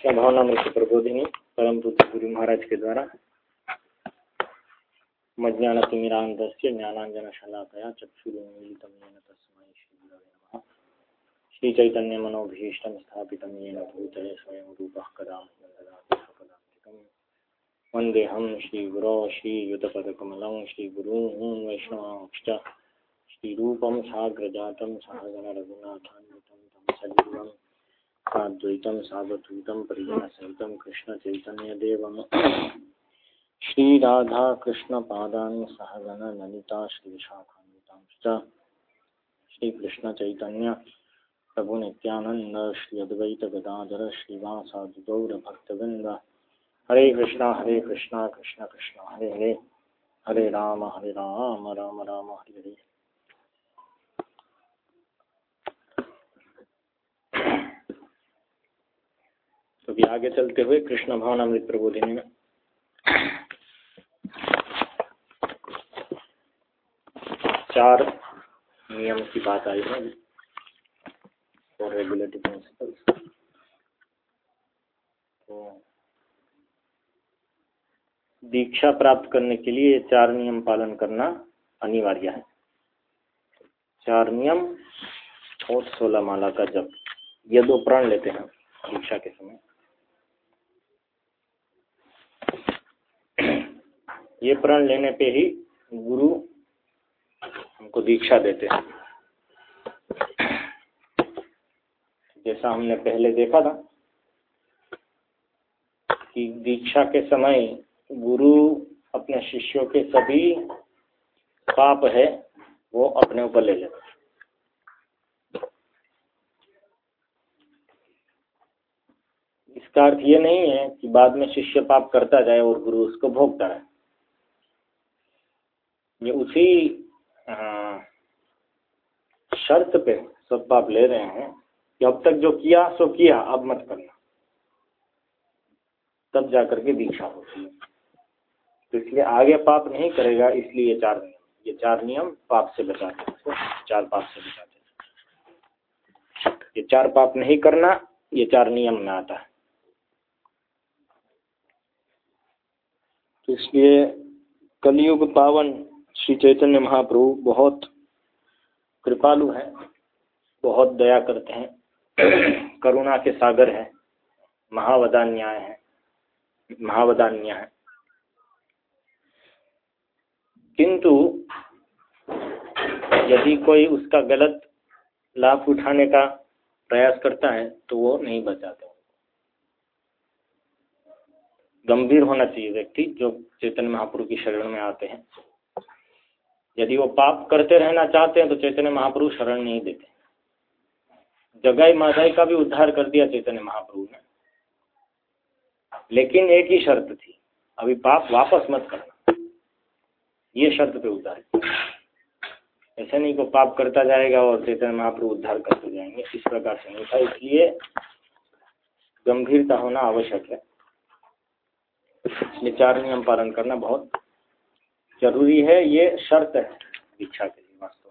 कृष्ण भावनामृत प्रबोधिनी परम पूज्य गुरु महाराज के द्वारा। मज्ञानतिमिरान्धस्य ज्ञानाञ्जनशलाकया चक्षुरुन्मीलितं येन तस्मै श्रीगुरवे नमः। श्रीचैतन्यमनोभीष्टं स्थापितं येन भूतले स्वयं रूप कदा वन्देऽहं श्रीगुरो श्रीयुतपदकमलं श्रीगुरून् वैष्णवांश्च। श्रीरूपं साग्रजातं सहगणरघुनाथान्वितं तं सजीवम् साद्वैतं सावधूतं परिजनसहितं कृष्णचैतन्यदेवं। श्रीराधाकृष्णपादान् सहगण ललिता श्रीशाखान्वितांश्च। श्रीकृष्णचैतन्य प्रभुनित्यानन्द श्री अद्वैत गदाधर श्रीवासादिगौरभक्तवृन्द हरे कृष्णा हरे कृष्णा, कृष्ण कृष्ण, हरे हरे। हरे राम हरे राम राम राम, हरे हरे। तो अभी आगे चलते हुए कृष्ण भवन भावनामृत प्रबोधिनी में। चार नियम की बात आई है। और रेगुलेटिव प्रिंसिपल्स तो दीक्षा प्राप्त करने के लिए चार नियम पालन करना अनिवार्य है। चार नियम और सोलह माला का जप। ये दो प्रण लेते हैं दीक्षा के समय। ये प्रण लेने पे ही गुरु हमको दीक्षा देते हैं। जैसा हमने पहले देखा था कि दीक्षा के समय गुरु अपने शिष्यों के सभी पाप है, वो अपने ऊपर ले लेते इसका अर्थ ये नहीं है कि बाद में शिष्य पाप करता जाए और गुरु उसको भोगता रहे। ये उसी शर्त पे सब पाप ले रहे हैं कि अब तक जो किया, सो किया, अब मत करना। तब जाकर के दीक्षा होती है। तो इसलिए आगे पाप नहीं करेगा, इसलिए ये चार नियम ये चार नियम पाप से बचाते हैं चार पाप से बचाते हैं। ये चार पाप नहीं करना, ये चार नियम में आता है। तो इसलिए कलयुग पावन श्री चैतन्य महाप्रभु बहुत कृपालु हैं, बहुत दया करते हैं, करुणा के सागर हैं, महावदान्याय हैं, महावदान्य है। किंतु यदि कोई उसका गलत लाभ उठाने का प्रयास करता है तो वो नहीं बचाते। गंभीर होना चाहिए व्यक्ति जो चैतन्य महाप्रभु की शरण में आते हैं। यदि वो पाप करते रहना चाहते हैं तो चैतन्य महाप्रभु शरण नहीं देते। जगाई माधाई का भी उद्धार कर दिया चैतन्य महाप्रभु ने। लेकिन एक ही शर्त थी, अभी पाप वापस मत करना। ये शर्त पे उद्धार ऐसे नहीं को पाप करता जाएगा और चैतन्य महाप्रभु उद्धार करते जाएँगे। इस प्रकार से नहीं था, इसलिए गंभीरता होना आवश्यक है। ये चार नियम पालन करना बहुत ज़रूरी है, ये शर्त है। दीक्षा के लिए वास्तव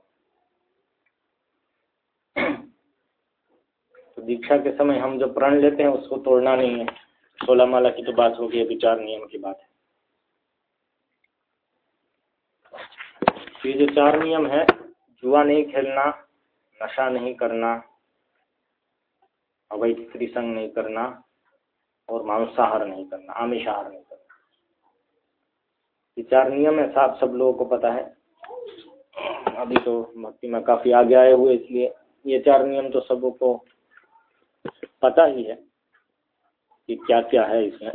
तो दीक्षा के समय हम जो प्रण लेते हैं, उसको तोड़ना नहीं है। सोलह माला की तो बात होगी अभी चार नियम की बात है। ये जो चार नियम है, जुआ नहीं खेलना, नशा नहीं करना, अवैध स्त्री संग नहीं करना, और मांसाहार नहीं करना, आमिषाहार नहीं ये चार नियम है साफ़ सब लोगों को पता है। अभी तो भक्ति में काफ़ी आगे आए हुए, इसलिए ये चार नियम तो सबको पता ही है कि क्या क्या है इसमें।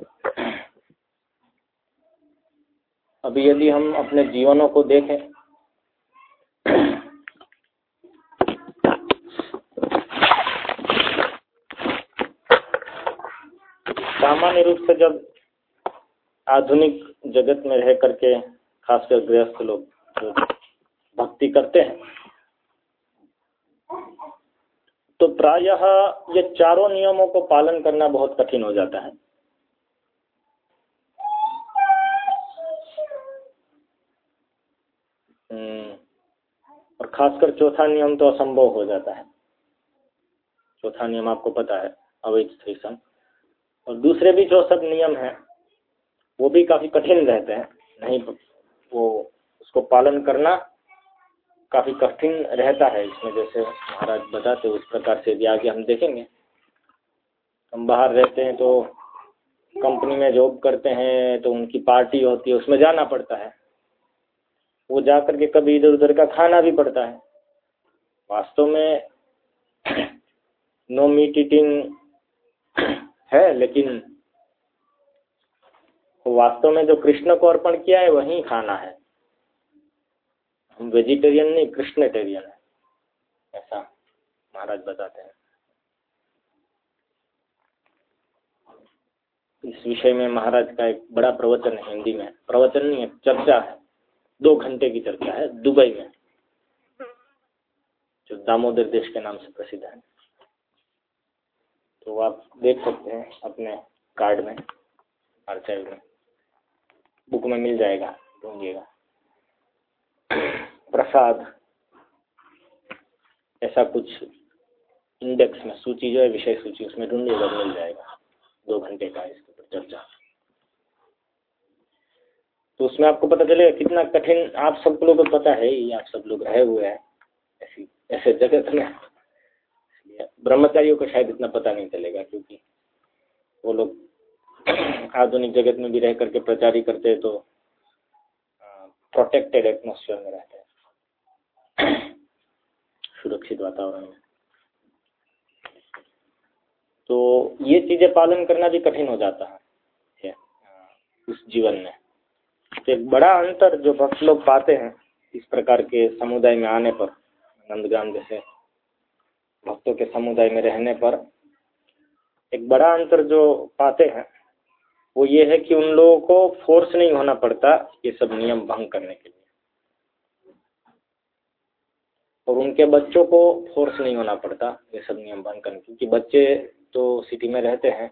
अभी यदि हम अपने जीवनों को देखें, सामान्य रूप से जब आधुनिक जगत में रह करके खासकर गृहस्थ लोग भक्ति करते हैं। तो प्रायः ये चारों नियमों को पालन करना बहुत कठिन हो जाता है। और खासकर चौथा नियम तो असंभव हो जाता है। चौथा नियम आपको पता है, अवैध और दूसरे भी जो सब नियम हैं वो भी काफ़ी कठिन रहते हैं। नहीं, वो उसको पालन करना काफ़ी कठिन रहता है। इसमें जैसे महाराज बताते उस प्रकार से भी आगे हम देखेंगे। हम बाहर रहते हैं तो कंपनी में जॉब करते हैं तो उनकी पार्टी होती है, उसमें जाना पड़ता है। वो जा कर के कभी इधर उधर का खाना भी पड़ता है। वास्तव में नो मीट ईटिंग है, लेकिन वास्तव में जो कृष्ण को अर्पण किया है, वही खाना है। हम वेजिटेरियन नहीं, कृष्णटेरियन है। ऐसा महाराज बताते हैं। इस विषय में महाराज का एक बड़ा प्रवचन है हिंदी में। प्रवचन नहीं है, चर्चा है। दो घंटे की चर्चा है, दुबई में। जो दामोदर देश के नाम से प्रसिद्ध है। तो आप देख सकते हैं अपने कार्ड में आर्चाइव में। बुक में मिल जाएगा, ढूंढिएगा। प्रसाद, ऐसा कुछ इंडेक्स में सूची जो है, विषय सूची, उसमें ढूंढिएगा, मिल जाएगा। दो घंटे का इसके ऊपर चर्चा। तो उसमें आपको पता चलेगा कितना कठिन, आप सब लोगों को पता है ही आप सब लोग रहे हुए हैं, ऐसी, ऐसे जगत में ब्रह्मचारियों को शायद इतना पता नहीं चलेगा, क्योंकि वो लोग आधुनिक जगत में भी रह करके प्रचार करते हैं तो प्रोटेक्टेड एटमोसफियर में रहते हैं। सुरक्षित वातावरण में। तो ये चीज़ें पालन करना भी कठिन हो जाता है उस जीवन में। तो एक बड़ा अंतर जो भक्त लोग पाते हैं, इस प्रकार के समुदाय में आने पर नंदग्राम जैसे भक्तों के समुदाय में रहने पर, एक बड़ा अंतर जो पाते हैं वो ये है कि उन लोगों को फोर्स नहीं होना पड़ता ये सब नियम भंग करने के लिए। और उनके बच्चों को फोर्स नहीं होना पड़ता ये सब नियम भंग करने क्योंकि बच्चे तो सिटी में रहते हैं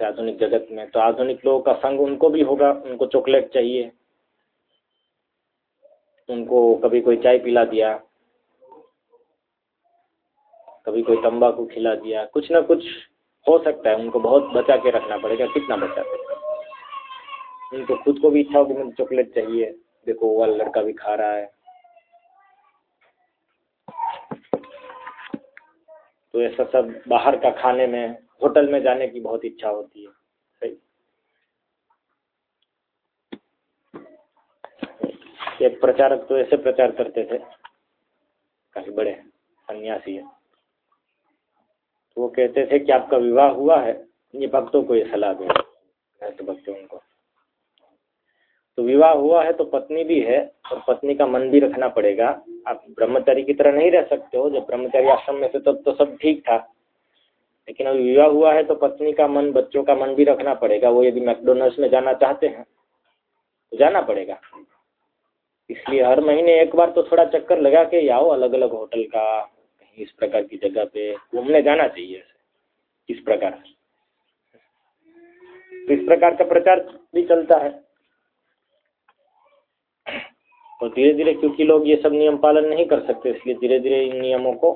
आधुनिक जगत में तो आधुनिक लोगों का संग उनको भी होगा, उनको चॉकलेट चाहिए, उनको कभी कोई चाय पिला दिया, कभी कोई तंबाकू खिला दिया, कुछ ना कुछ हो सकता है, उनको बहुत बचा के रखना पड़ेगा, कितना बचा के उनको खुद को भी इच्छा होगी मुझे चॉकलेट चाहिए। देखो वाला लड़का भी खा रहा है। तो ऐसा सब बाहर का खाने में, होटल में जाने की बहुत इच्छा होती है। सही। एक प्रचारक तो ऐसे प्रचार करते थे। काफ़ी बड़े सन्यासी है। तो वो कहते थे कि आपका विवाह हुआ है, ये भक्तों को ये सलाह दो तो भक्तों उनको तो विवाह हुआ है तो पत्नी भी है, और पत्नी का मन भी रखना पड़ेगा। आप ब्रह्मचारी की तरह नहीं रह सकते हो, जब ब्रह्मचारी आश्रम में थे तब तो सब ठीक था। लेकिन अभी विवाह हुआ है तो पत्नी का मन, बच्चों का मन भी रखना पड़ेगा। वो यदि मैकडोनल्ड्स में जाना चाहते हैं तो जाना पड़ेगा। इसलिए हर महीने एक बार तो थोड़ा चक्कर लगा के आओ अलग अलग होटल का इस प्रकार की जगह पे घूमने जाना चाहिए इस प्रकार तो इस प्रकार का प्रचार भी चलता है। और धीरे धीरे क्योंकि लोग ये सब नियम पालन नहीं कर सकते, इसलिए धीरे धीरे इन नियमों को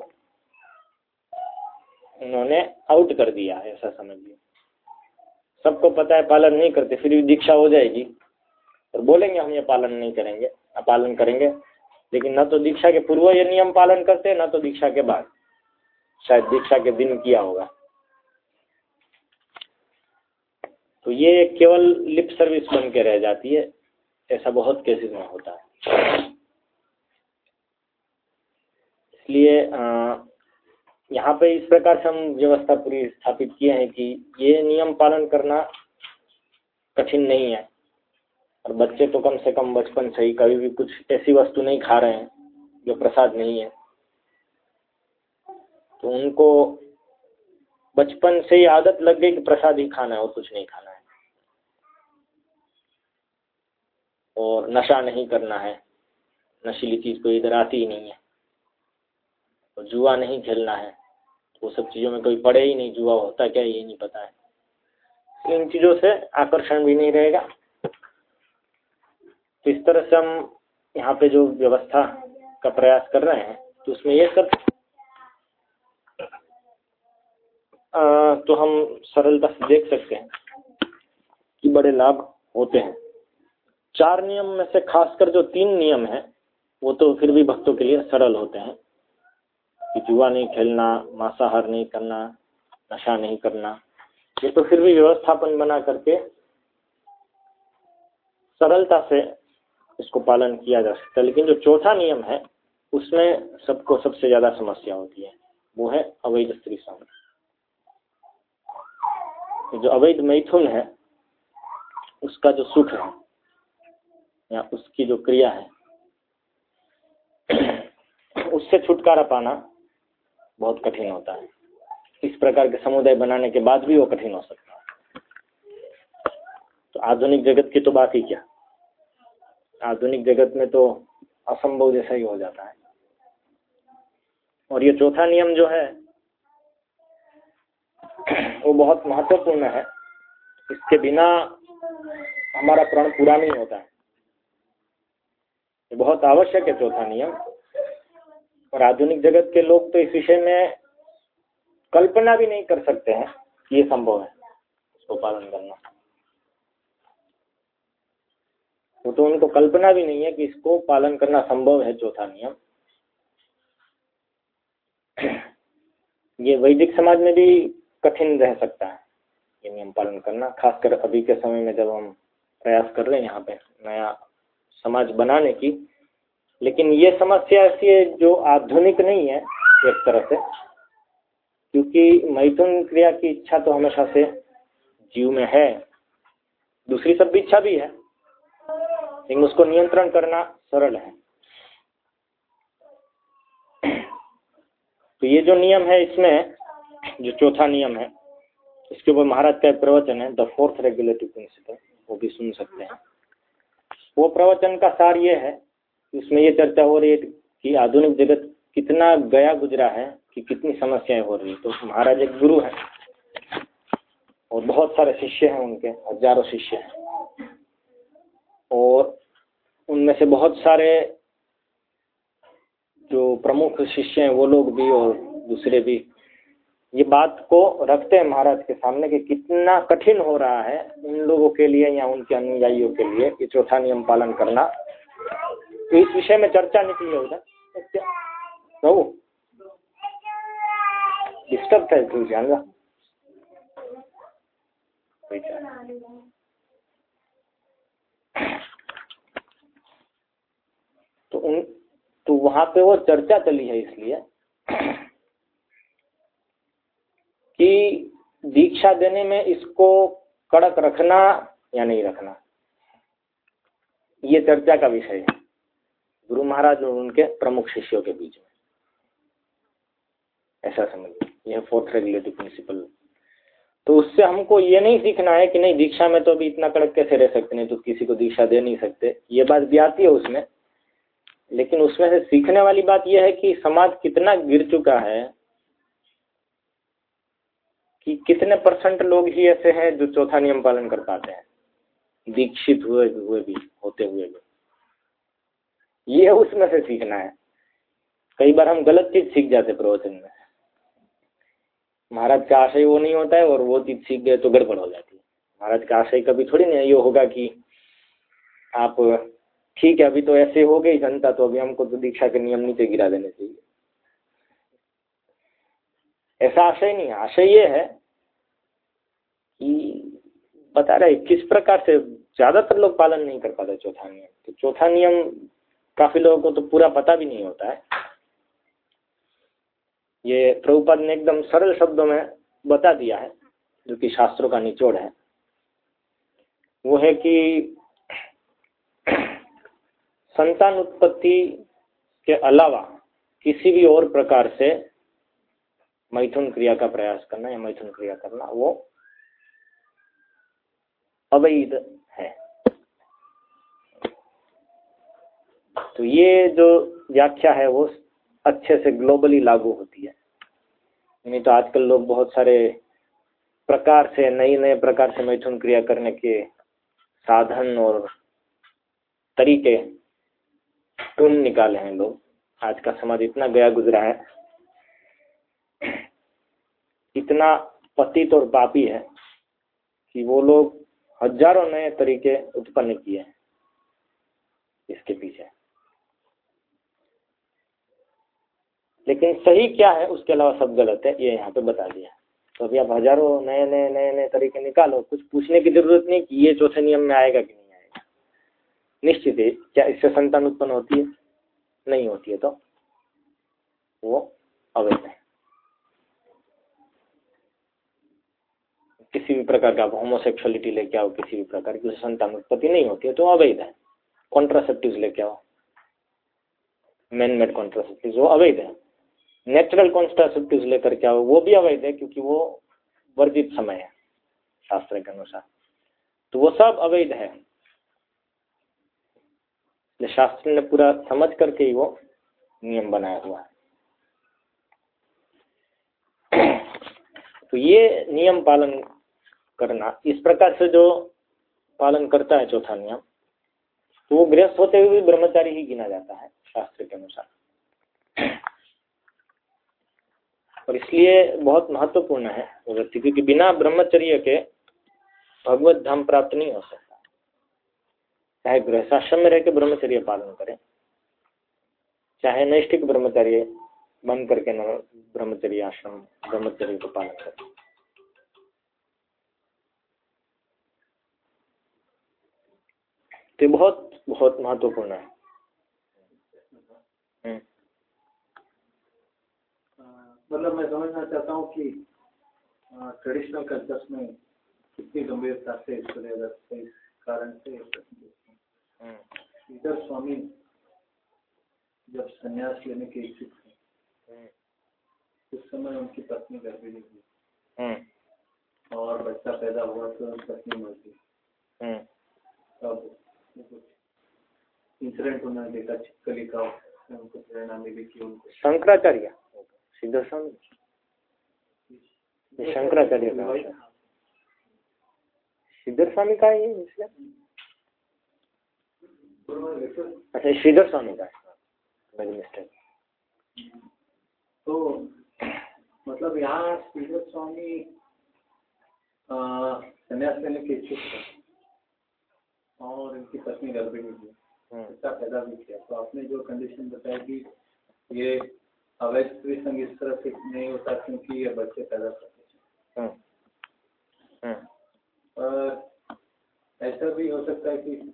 उन्होंने आउट कर दिया है, ऐसा समझिए। सबको पता है पालन नहीं करते, फिर भी दीक्षा हो जाएगी। और बोलेंगे हम ये पालन नहीं करेंगे, पालन करेंगे। लेकिन न तो दीक्षा के पूर्व ये नियम पालन करते हैं न तो दीक्षा के बाद। शायद दीक्षा के दिन किया होगा। तो ये केवल लिप सर्विस बन के रह जाती है, ऐसा बहुत केसेस में होता है। इसलिए यहाँ पे इस प्रकार से हम व्यवस्था पूरी स्थापित किए हैं कि ये नियम पालन करना कठिन नहीं है। और बच्चे तो कम से कम बचपन से ही कभी भी कुछ ऐसी वस्तु नहीं खा रहे हैं, जो प्रसाद नहीं है। तो उनको बचपन से ही आदत लग गई कि प्रसाद ही खाना है और कुछ नहीं खाना है। और नशा नहीं करना है। नशीली चीज़ कोई इधर आती ही नहीं है। और जुआ नहीं खेलना है। वो सब चीज़ों में कोई पड़े ही नहीं। जुआ होता क्या ये नहीं पता है। इन चीज़ों से आकर्षण भी नहीं रहेगा। तो इस तरह से हम यहाँ पे जो व्यवस्था का प्रयास कर रहे हैं तो उसमें ये सब तो हम सरलता से देख सकते हैं कि बड़े लाभ होते हैं। चार नियम में से खासकर जो तीन नियम हैं, वो तो फिर भी भक्तों के लिए सरल होते हैं। कि जुआ नहीं खेलना, मांसाहार नहीं करना, नशा नहीं करना, ये तो फिर भी व्यवस्थापन बना करके सरलता से इसको पालन किया जा सकता है। लेकिन जो चौथा नियम है, उसमें सबको सबसे ज़्यादा समस्या होती है, वो है अवैध स्त्री संग जो अवैध मैथुन है, उसका जो सुख है, या उसकी जो क्रिया है, उससे छुटकारा पाना बहुत कठिन होता है। इस प्रकार के समुदाय बनाने के बाद भी वो कठिन हो सकता है। तो आधुनिक जगत की तो बात ही क्या? आधुनिक जगत में तो असंभव जैसा ही हो जाता है। और ये चौथा नियम जो है, वो बहुत महत्वपूर्ण है। इसके बिना हमारा प्रण पूरा नहीं होता है। ये बहुत आवश्यक है चौथा नियम। और आधुनिक जगत के लोग तो इस विषय में कल्पना भी नहीं कर सकते हैं कि ये संभव है, इसको पालन करना। वो तो उनको कल्पना भी नहीं है कि इसको पालन करना संभव है चौथा नियम। ये वैदिक समाज में भी कठिन रह सकता है, ये नियम पालन करना, खासकर अभी के समय में जब हम प्रयास कर रहे हैं यहाँ पे नया समाज बनाने की। लेकिन ये समस्या ऐसी है जो आधुनिक नहीं है एक तरह से, क्योंकि मैथुन क्रिया की इच्छा तो हमेशा से जीव में है। दूसरी सब इच्छा भी है। लेकिन उसको नियंत्रण करना सरल है। तो ये जो नियम है इसमें, जो चौथा नियम है, इसके ऊपर महाराज का प्रवचन है द फोर्थ रेगुलेटिव प्रिंसिपल वो भी सुन सकते हैं। वो प्रवचन का सार ये है, इसमें ये चर्चा हो रही है कि आधुनिक जगत कितना गया गुजरा है, कि कितनी समस्याएँ हो रही है। तो महाराज एक गुरु है, और बहुत सारे शिष्य हैं उनके, हज़ारों शिष्य हैं। और उनमें से बहुत सारे जो प्रमुख शिष्य हैं, वो लोग भी और दूसरे भी। ये बात को रखते हैं महाराज के सामने कि कितना कठिन हो रहा है उन लोगों के लिए या उनके अनुयायियों के लिए ये चौथा नियम पालन करना। तो इस विषय में चर्चा निकली है उधर। प्रभु डिस्टर्ब था तू जान तो उन तो वहाँ पे वो चर्चा चली है इसलिए कि दीक्षा देने में इसको कड़क रखना या नहीं रखना, ये चर्चा का विषय है। गुरु महाराज और उनके प्रमुख शिष्यों के बीच में। ऐसा समझिए, यह फोर्थ रेगुलेटिव प्रिंसिपल तो उससे हमको ये नहीं सीखना है कि नहीं, दीक्षा में तो अभी इतना कड़क कैसे रह सकते नहीं तो किसी को दीक्षा दे नहीं सकते। ये बात भी आती है उसमें। लेकिन उसमें से सीखने वाली बात यह है कि समाज कितना गिर चुका है कि कितने परसेंट लोग ही ऐसे हैं जो चौथा नियम पालन कर पाते हैं, दीक्षित हुए हुए भी, होते हुए भी। ये उसमें से सीखना है। कई बार हम गलत चीज़ सीख जाते प्रवचन में। महाराज का आशय वो नहीं होता है और वो चीज़ सीख गए तो गड़बड़ हो जाती है। महाराज का आशय कभी थोड़ी नहीं ये होगा कि आप ठीक है, अभी तो ऐसे हो गई जनता तो अभी हमको तो दीक्षा के नियम नीचे गिरा देने चाहिए ऐसा आशय नहीं है। आशय ये है कि बता रहे किस प्रकार से ज़्यादातर लोग पालन नहीं कर पाते चौथा नियम। तो चौथा नियम काफ़ी लोगों को तो पूरा पता भी नहीं होता है। ये प्रभुपद ने एकदम सरल शब्दों में बता दिया है, जो कि शास्त्रों का निचोड़ है। वो है कि संतान उत्पत्ति के अलावा किसी भी और प्रकार से मैथुन क्रिया का प्रयास करना या मैथुन क्रिया करना, वो अवैध है। तो ये जो व्याख्या है, वो अच्छे से ग्लोबली लागू होती है। नहीं तो आजकल लोग बहुत सारे प्रकार से नए नए प्रकार से मैथुन क्रिया करने के साधन और तरीके ढूंढ निकाले हैं लोग। आज का समाज इतना गया गुजरा है। इतना पतित और पापी है कि वो लोग हज़ारों नए तरीके उत्पन्न किए हैं इसके पीछे। लेकिन सही क्या है, उसके अलावा सब गलत है, ये यहाँ पे बता दिया। तो अभी आप हज़ारों नए नए नए नए तरीके निकालो, कुछ पूछने की ज़रूरत नहीं कि ये चौथे नियम में आएगा कि निश्चित है। क्या इससे संतान उत्पन्न होती है? नहीं होती है तो वो अवैध है। किसी भी प्रकार का आप होमोसेक्सुअलिटी लेके आओ, किसी भी प्रकार की संतान उत्पत्ति नहीं होती है तो अवैध है। कॉन्ट्रासेप्टिव लेके आओ। मैन मेड कॉन्ट्रासेप्टिव वो अवैध है। नेचुरल कॉन्ट्रासेप्टिव लेकर के आओ, वो भी अवैध है क्योंकि वो वर्जित समय है, शास्त्र के अनुसार। तो वो सब अवैध है। शास्त्र ने पूरा समझ करके ही वो नियम बनाया हुआ है। तो ये नियम पालन करना, इस प्रकार से जो पालन करता है चौथा नियम तो वो गृहस्थ होते हुए भी ब्रह्मचारी ही गिना जाता है शास्त्र के अनुसार। और इसलिए बहुत महत्वपूर्ण है वो व्यक्ति, क्योंकि बिना ब्रह्मचर्य के भगवत धाम प्राप्त नहीं हो सकता। चाहे गृहस्थाश्रम में रह के ब्रह्मचर्य पालन करें, चाहे नैष्ठिक ब्रह्मचर्य बन करके न ब्रह्मचर्य आश्रम, ब्रह्मचर्य को पालन करें तो बहुत बहुत महत्वपूर्ण है हम्म। मतलब मैं समझना चाहता हूँ कि ट्रेडिशनल कल्चर्स में कितनी गंभीरता से इसको लिया जाता कारण से। इधर स्वामी जब संन्यास लेने के इच्छुक थे हम्म। उस समय उनकी पत्नी गर्भिणी थी। और बच्चा पैदा हुआ तो पत्नी मर गई। तब इंसिडेंट उन्होंने देखा चिपकली का उनको प्रेरणा मिली कि उनको शंकराचार्य। सिद्ध स्वामी शंकराचार्य का सिद्धर स्वामी का है। अच्छा श्रीधर स्वामी का मेरी मिस्टेक तो मतलब यहाँ श्रीधर स्वामी संन्यास लेने के इच्छुक थे और इनकी पत्नी गर्भिणी थी बच्चा हम्म। पैदा भी किया तो आपने जो कंडीशन बताई कि ये अवैध स्त्री संग इस तरह से नहीं होता क्योंकि ये बच्चे पैदा करते हैं हम्म। हम्म। पर ऐसा भी हो सकता है कि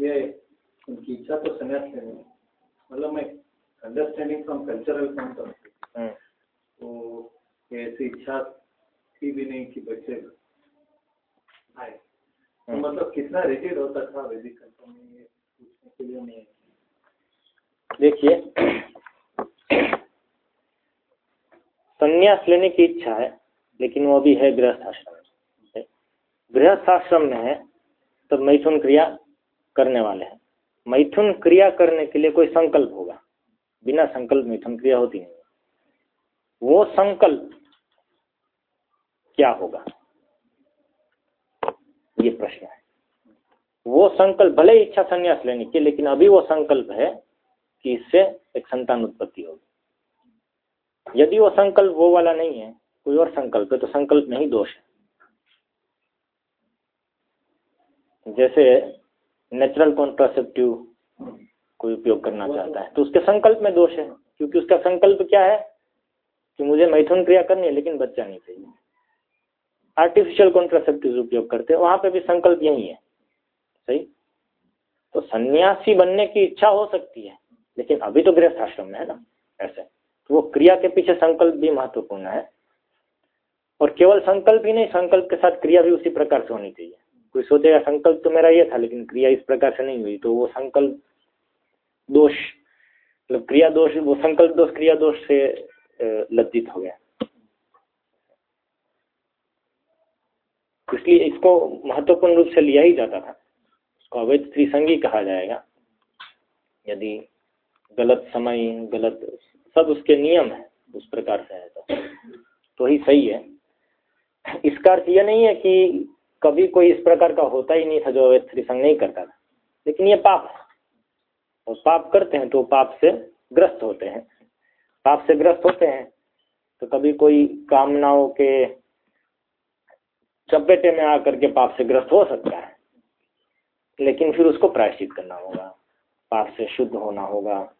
ये उनकी इच्छा तो संन्यास लेने मतलब मैं understanding from cultural point of तो ऐसी इच्छा थी भी नहीं कि बच्चे आए। तो हम्म। मतलब कितना रिजिड होता था वैदिक कल्चर में ये पूछने के लिए नहीं देखिए संन्यास लेने की इच्छा है लेकिन वो अभी है गृहस्थ आश्रम गृहस्थ आश्रम में है तो मैथुन क्रिया करने वाले हैं। मैथुन क्रिया करने के लिए कोई संकल्प होगा। बिना संकल्प मैथुन क्रिया होती नहीं। वो संकल्प क्या होगा? ये प्रश्न है। वो संकल्प भले ही इच्छा संन्यास लेने की, लेकिन अभी वो संकल्प है कि इससे एक संतान उत्पत्ति होगी। यदि वो संकल्प वो वाला नहीं है, कोई और संकल्प है तो संकल्प में ही दोष है। जैसे नेचुरल कॉन्ट्रासेप्टिव कोई उपयोग करना चाहता है। तो उसके संकल्प में दोष है क्योंकि उसका संकल्प क्या है कि मुझे मैथुन क्रिया करनी है लेकिन बच्चा नहीं चाहिए। आर्टिफिशियल कॉन्ट्रासेप्टिव उपयोग करते हैं वहाँ पे भी संकल्प यही है। सही? तो सन्यासी बनने की इच्छा हो सकती है लेकिन अभी तो गृहस्थ आश्रम में है ना ऐसे। तो वो क्रिया के पीछे संकल्प भी महत्वपूर्ण है और केवल संकल्प ही नहीं संकल्प के साथ क्रिया भी उसी प्रकार से होनी चाहिए। कोई सोचेगा संकल्प तो मेरा ये था, लेकिन क्रिया इस प्रकार से नहीं हुई। तो वो संकल्प दोष मतलब क्रिया दोष, वो संकल्प दोष, क्रिया दोष से लज्जित हो गया। इसलिए इसको महत्वपूर्ण रूप से लिया ही जाता था। उसको अवैध त्रिसंगी कहा जाएगा। यदि गलत समय, गलत सब उसके नियम है, उस प्रकार से है तो। तो ही सही है। इसका अर्थ यह नहीं है कि कभी कोई इस प्रकार का होता ही नहीं था जो अवैध त्रिसंग नहीं करता था। लेकिन ये पाप और पाप करते हैं तो पाप से ग्रस्त होते हैं। पाप से ग्रस्त होते हैं तो कभी कोई कामनाओं के चपेटे में आकर के पाप से ग्रस्त हो सकता है। लेकिन फिर उसको प्रायश्चित करना होगा। पाप से शुद्ध होना होगा।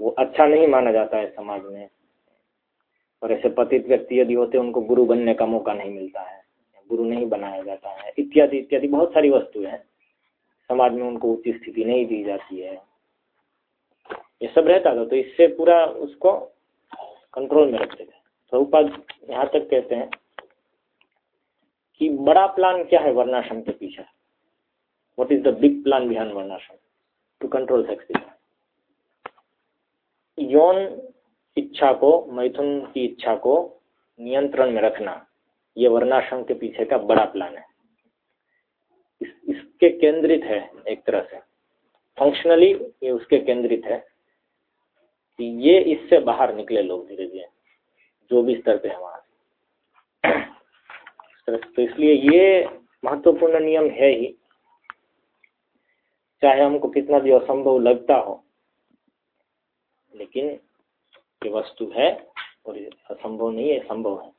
वो अच्छा नहीं माना जाता है समाज में। और ऐसे पतित व्यक्ति यदि होते, उनको गुरु बनने का मौका नहीं मिलता है। गुरु नहीं बनाया जाता है, इत्यादि इत्यादि, बहुत सारी वस्तुएँ हैं। समाज में उनको उचित स्थिति नहीं दी जाती है। ये सब रहता था तो इससे पूरा उसको कंट्रोल में रखते थे। स्वरूपाद यहाँ तक कहते हैं कि बड़ा प्लान क्या है वर्णाश्रम के पीछे? What is the big plan behind वर्णाश्रम? टू कंट्रोल सेक्स यौन इच्छा को, मैथुन की इच्छा को नियंत्रण में रखना। ये वर्णाश्रम के पीछे का बड़ा प्लान है। इस, इसके केंद्रित है एक तरह से। फंक्शनली ये उसके केंद्रित है कि ये इससे बाहर निकले लोग धीरे धीरे जो भी स्तर पे है वहाँ से। तो इसलिए ये महत्वपूर्ण नियम है ही। चाहे हमको कितना भी असंभव लगता हो लेकिन ये वस्तु है और ये असंभव नहीं है संभव है।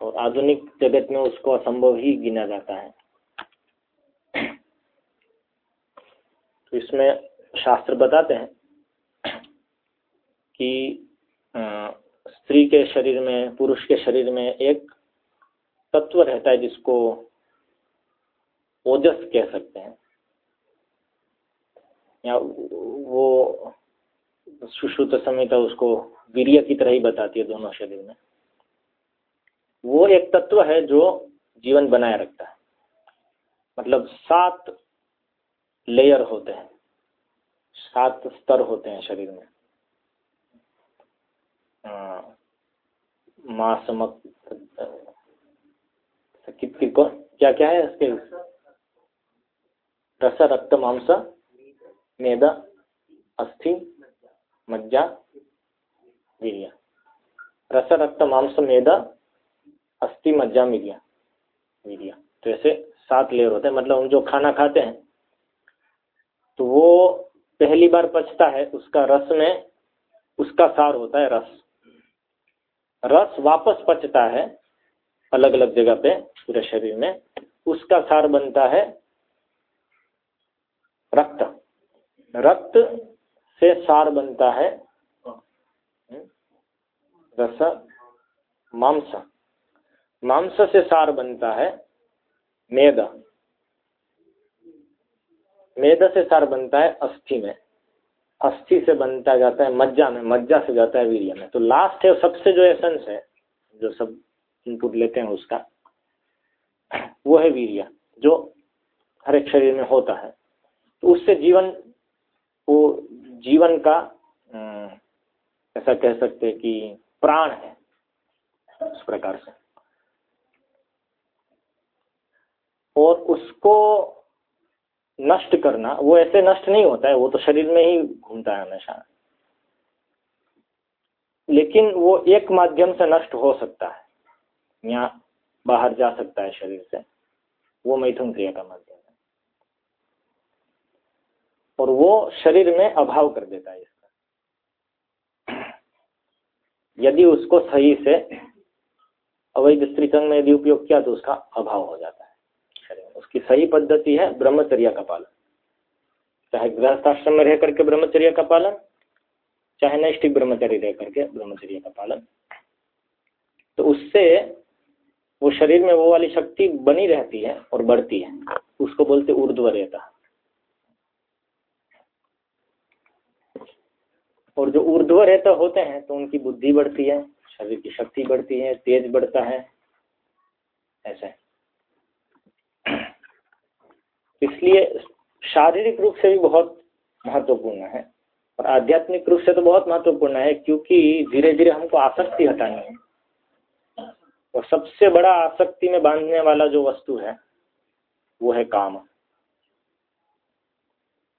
और आधुनिक जगत में उसको असंभव ही गिना जाता है। तो इसमें शास्त्र बताते हैं कि स्त्री के शरीर में, पुरुष के शरीर में एक तत्व रहता है जिसको ओजस कह सकते हैं। या वो सुश्रुत संहिता उसको वीर्य की तरह ही बताती है दोनों शरीर में। वो एक तत्व है जो जीवन बनाए रखता है। मतलब सात लेयर होते हैं। सात स्तर होते हैं शरीर में। मासमक को क्या क्या है इसके? रस, रक्त, मांस, मेदा, अस्थि, मज्जा, वीर्य। रस, रक्त, मांस, मेदा अस्थि मज्जा मीडिया वीर्य तो ऐसे सात लेयर होते हैं मतलब हम जो खाना खाते हैं तो वो पहली बार पचता है उसका रस में उसका सार होता है रस। रस वापस पचता है अलग अलग जगह पे पूरे शरीर में उसका सार बनता है रक्त। रक्त से सार बनता है हम्म, रस मांस। मांस से सार बनता है, मेद। मेद से सार बनता है अस्थि में। अस्थि से बनता जाता है मज्जा में, मज्जा से जाता है वीर्य में। तो लास्ट है, सबसे जो एसेंस है, जो सब इनपुट लेते हैं उसका, वो है वीर्य, जो हर एक शरीर में होता है। तो उससे जीवन, वो जीवन का ऐसा कह सकते हैं कि प्राण है, उस प्रकार से। और उसको नष्ट करना, वो ऐसे नष्ट नहीं होता है, वो तो शरीर में ही घूमता है हमेशा। लेकिन वो एक माध्यम से नष्ट हो सकता है। या बाहर जा सकता है शरीर से। वो मैथुन क्रिया का माध्यम है। और वो शरीर में अभाव कर देता है इसका। यदि उसको सही से अवैध स्त्री संघ में यदि उपयोग किया तो उसका अभाव हो जाता है। उसकी सही पद्धति है ब्रह्मचर्य का पालन। चाहे गृहस्थाश्रम में रह करके ब्रह्मचर्य का पालन, चाहे नैष्ठिक ब्रह्मचर्य रह करके ब्रह्मचर्य का पालन। तो उससे वो शरीर में वो वाली शक्ति बनी रहती है और बढ़ती है। उसको बोलते ऊर्ध्वरेता। और जो ऊर्ध्व रहता होते हैं तो उनकी बुद्धि बढ़ती है, शरीर की शक्ति बढ़ती है, तेज बढ़ता है। ऐसे इसलिए शारीरिक रूप से भी बहुत महत्वपूर्ण है और आध्यात्मिक रूप से तो बहुत महत्वपूर्ण है, क्योंकि धीरे धीरे हमको आसक्ति हटानी है। और सबसे बड़ा आसक्ति में बांधने वाला जो वस्तु है, वो है काम।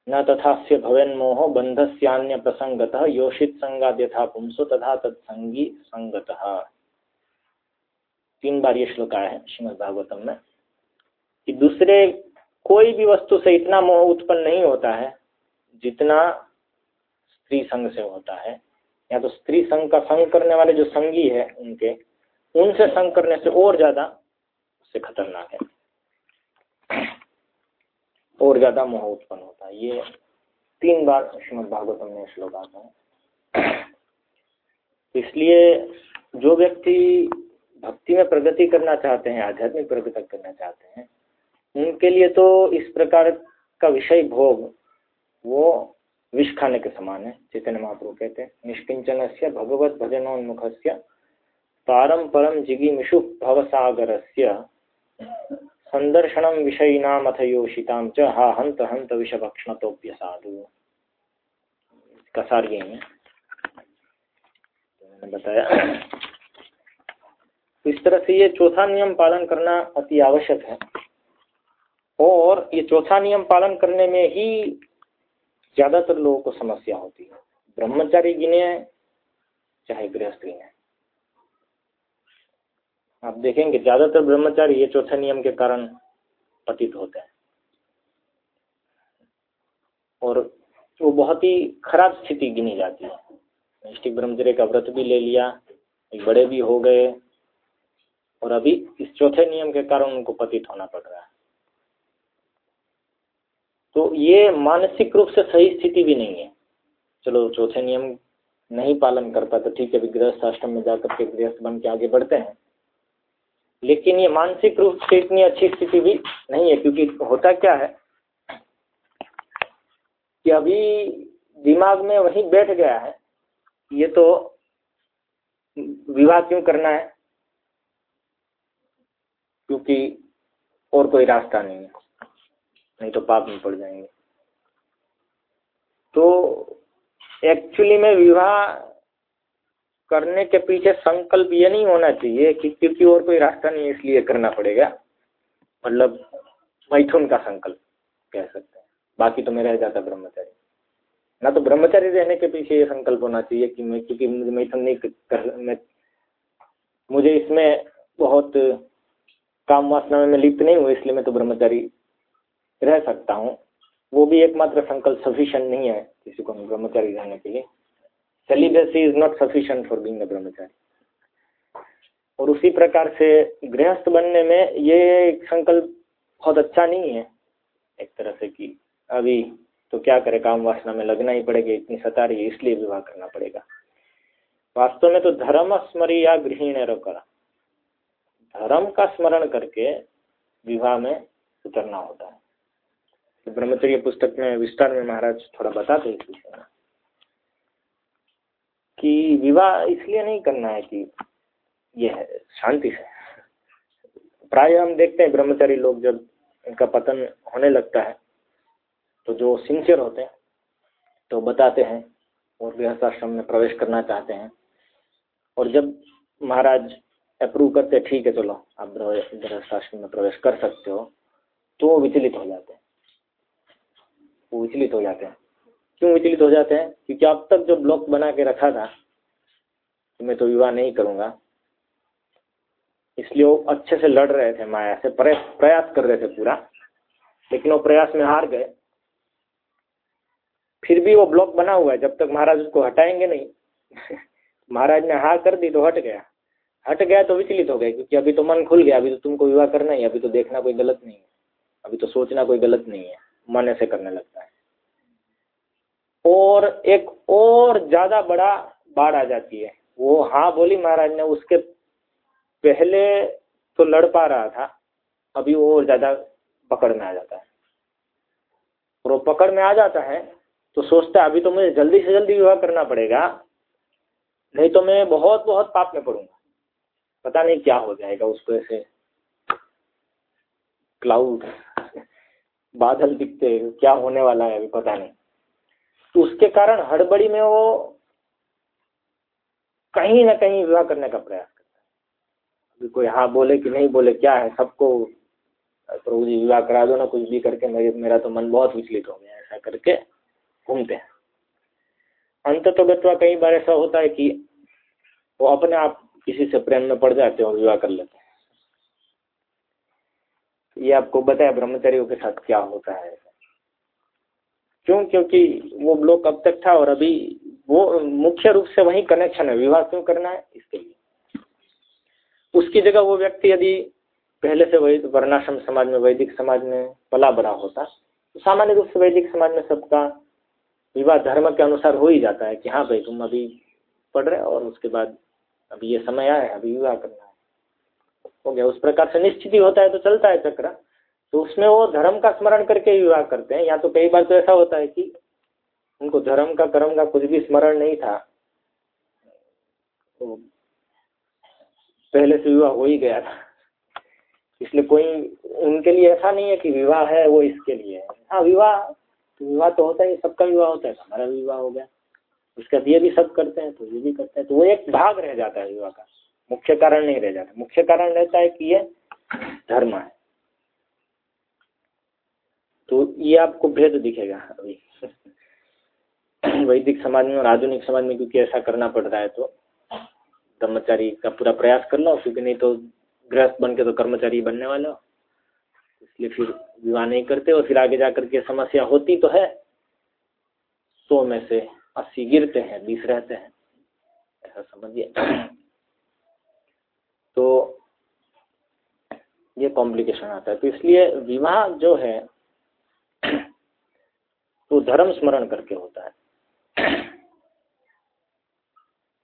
न तथा से भवन मोह बंधस्यान्य प्रसंगत योषित संगाद यथा पुंसो तथा तत्संगी संगत। तीन बार ये श्लोक आया है श्रीमद भागवतम में कि दूसरे कोई भी वस्तु से इतना मोह उत्पन्न नहीं होता है, जितना स्त्री संघ से होता है। या तो स्त्री संघ का संग करने वाले जो संगी है उनके, उनसे संग करने से और ज़्यादा उससे खतरनाक है। और ज़्यादा मोह उत्पन्न होता है। ये तीन बार श्रीमद भागवतम में श्लोक आता है। इसलिए जो व्यक्ति भक्ति में प्रगति करना चाहते हैं, आध्यात्मिक प्रगति करना चाहते हैं उनके लिए तो इस प्रकार का विषय भोग, वो विष खाने के समान है चैतन्य महाप्रभु कहते हैं। निष्किंचन से भगवत भजनोन्मुख से पारम परम जिगिमिषु भवसागर से संदर्शन विषयीनाम अथ योषिताम च हा हंत हंत विषभक्षणतोप्य साधु। इसका सार यही है। तो बताया। तो इस तरह से ये चौथा नियम पालन करना अति आवश्यक है। और ये चौथा नियम पालन करने में ही ज़्यादातर लोगों को समस्या होती है। ब्रह्मचारी गिने चाहे गृहस्थ गिने आप देखेंगे, ज़्यादातर ब्रह्मचारी ये चौथे नियम के कारण पतित होते हैं। और वो बहुत ही खराब स्थिति गिनी जाती है। नैष्टिक ब्रह्मचर्य का व्रत भी ले लिया बड़े भी हो गए, और अभी इस चौथे नियम के कारण उनको पतित होना पड़ रहा है। तो ये मानसिक रूप से सही स्थिति भी नहीं है। चलो, चौथे नियम, नहीं पालन करता तो ठीक है गृहस्थ आश्रम में जाकर के गृहस्थ बन के आगे बढ़ते हैं। लेकिन ये मानसिक रूप से इतनी अच्छी स्थिति भी नहीं है, क्योंकि होता क्या है कि अभी दिमाग में वही बैठ गया है, ये तो विवाह क्यों करना है? क्योंकि और कोई रास्ता नहीं है। नहीं तो पाप में पड़ जाएँगे। तो एक्चुअली में विवाह करने के पीछे संकल्प ये नहीं होना चाहिए कि क्योंकि और कोई रास्ता नहीं इसलिए करना पड़ेगा। मतलब मैथुन का संकल्प कह सकते हैं। बाकी तो मैं रह जाता ब्रह्मचारी। ना तो ब्रह्मचारी रहने के पीछे ये संकल्प होना चाहिए कि मैं, क्योंकि मुझे मैथुन नहीं कर मैं, मुझे इसमें बहुत काम वासना में लिप्त नहीं हुआ इसलिए मैं तो ब्रह्मचारी रह सकता हूँ। वो भी एकमात्र संकल्प सफिशियंट नहीं है किसी को ब्रह्मचारी रहने के लिए। Celibacy is not sufficient for being a brahmachari और उसी प्रकार से गृहस्थ बनने में ये संकल्प बहुत अच्छा नहीं है। एक तरह से कि अभी तो क्या करे, काम वासना में लगना ही पड़ेगा, इतनी सता रही है, इसलिए विवाह करना पड़ेगा। वास्तव में तो धर्म स्मरी या गृहिणी करा। धर्म का स्मरण करके विवाह में उतरना होता है। ब्रह्मचर्य पुस्तक में विस्तार में महाराज थोड़ा बताते हैं कि विवाह इसलिए नहीं करना है कि यह शांति से। प्राय हम देखते हैं ब्रह्मचारी लोग जब इनका पतन होने लगता है तो जो सिंसियर होते हैं तो बताते हैं और गृहस्थाश्रम में प्रवेश करना चाहते हैं। और जब महाराज अप्रूव करते ठीक है, चलो, आप गृहस्थाश्रम में प्रवेश कर सकते हो तो वो विचलित हो जाते हैं। वो विचलित हो जाते हैं। क्यों विचलित हो जाते हैं? क्योंकि अब तक जो ब्लॉक बना के रखा था, कि मैं तो विवाह नहीं करूँगा। इसलिए वो अच्छे से लड़ रहे थे, माया से प्रयास कर रहे थे पूरा। लेकिन वो प्रयास में हार गए। फिर भी वो ब्लॉक बना हुआ है। जब तक महाराज उसको हटाएँगे नहीं, महाराज ने हार कर दी तो हट गया। हट गया तो विचलित हो गए, क्योंकि अभी तो मन खुल गया। अभी तो तुमको विवाह करना ही, अभी तो देखना कोई गलत नहीं है। अभी तो सोचना कोई गलत नहीं है। मन ऐसे करने लगता है। और एक और ज़्यादा बड़ा बाढ़ आ जाती है। वो हाँ बोली महाराज ने उसके पहले तो लड़ पा रहा था, अभी वो और ज़्यादा पकड़ में आ जाता है। और वो पकड़ में आ जाता है तो सोचता है, अभी तो मुझे जल्दी से जल्दी विवाह करना पड़ेगा, नहीं तो मैं बहुत बहुत पाप में पड़ूँगा। पता नहीं क्या हो जाएगा, उसको ऐसे क्लाउड बादल दिखते हैं क्या होने वाला है, अभी पता नहीं। तो उसके कारण हड़बड़ी में वो कहीं ना कहीं विवाह करने का प्रयास करता है। अभी कोई हाँ बोले कि नहीं बोले, क्या है, सबको प्रभु जी, विवाह करा दो ना, कुछ भी करके मेरे, मेरा तो मन बहुत विचलित हो गया ऐसा करके घूमते हैं। अंत तो कई बार ऐसा होता है कि वो अपने आप किसी से प्रेम में पड़ जाते हैं और विवाह कर लेते हैं। ये आपको बताया ब्रह्मचारियों के साथ क्या होता है। क्यों? क्योंकि वो ब्लॉक अब तक था और अभी वो मुख्य रूप से वही कनेक्शन है, विवाह क्यों करना है? इसके लिए। उसकी जगह वो व्यक्ति यदि पहले से वही वर्णाश्रम समाज में, वैदिक समाज में पला बड़ा होता तो सामान्य रूप से वैदिक समाज में सबका विवाह धर्म के अनुसार हो ही जाता है कि हाँ भाई तुम अभी पढ़ रहे और उसके बाद अभी ये समय आया है, अभी विवाह करना है। हो गया उस प्रकार से निश्चित ही होता है तो चलता है चक्र। तो उसमें वो धर्म का स्मरण करके विवाह करते हैं। या तो कई बार तो ऐसा होता है कि उनको धर्म का, कर्म का कुछ भी स्मरण नहीं था। तो पहले से विवाह हो ही गया था। इसलिए कोई उनके लिए ऐसा नहीं है कि विवाह है, वो इसके लिए है। हाँ विवाह तो विवाह तो होता है, सबका विवाह होता है। हमारा विवाह हो गया। उसके बाद ये भी सब करते हैं तो ये भी करते हैं। तो वो एक भाग रह जाता है विवाह का। मुख्य कारण नहीं रह जाता। मुख्य कारण रहता है कि ये धर्म है। तो ये आपको भेद दिखेगा अभी। वैदिक समाज में और आधुनिक समाज में क्योंकि ऐसा करना पड़ रहा है तो कर्मचारी का पूरा प्रयास कर लो, क्योंकि नहीं तो गृहस्थ बन के तो कर्मचारी बनने वाले हो। इसलिए फिर विवाह नहीं करते और फिर आगे जाकर के समस्या होती तो है। सौ में से अस्सी गिरते हैं, बीस रहते हैं। ऐसा समझिए। तो ये कॉम्प्लिकेशन आता है। तो इसलिए विवाह जो है तो धर्म स्मरण करके होता है।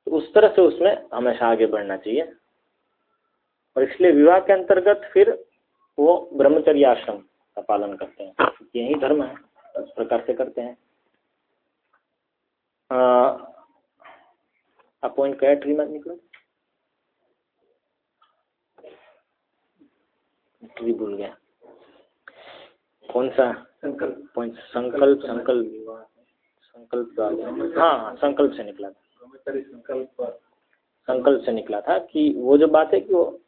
तो उस तरह से उसमें हमेशा आगे बढ़ना चाहिए। और इसलिए विवाह के अंतर्गत फिर वो ब्रह्मचर्य आश्रम का पालन करते हैं। यही धर्म है उस प्रकार से करते हैं। अपॉइंट क्या ट्री निकलो? ट्री भूल गया। कौन सा? संकल्प। संकल्प संकल्प। संकल्प हाँ संकल्प से निकला था। संकल्प संकल्प से निकला था कि वो जो बात है कि वो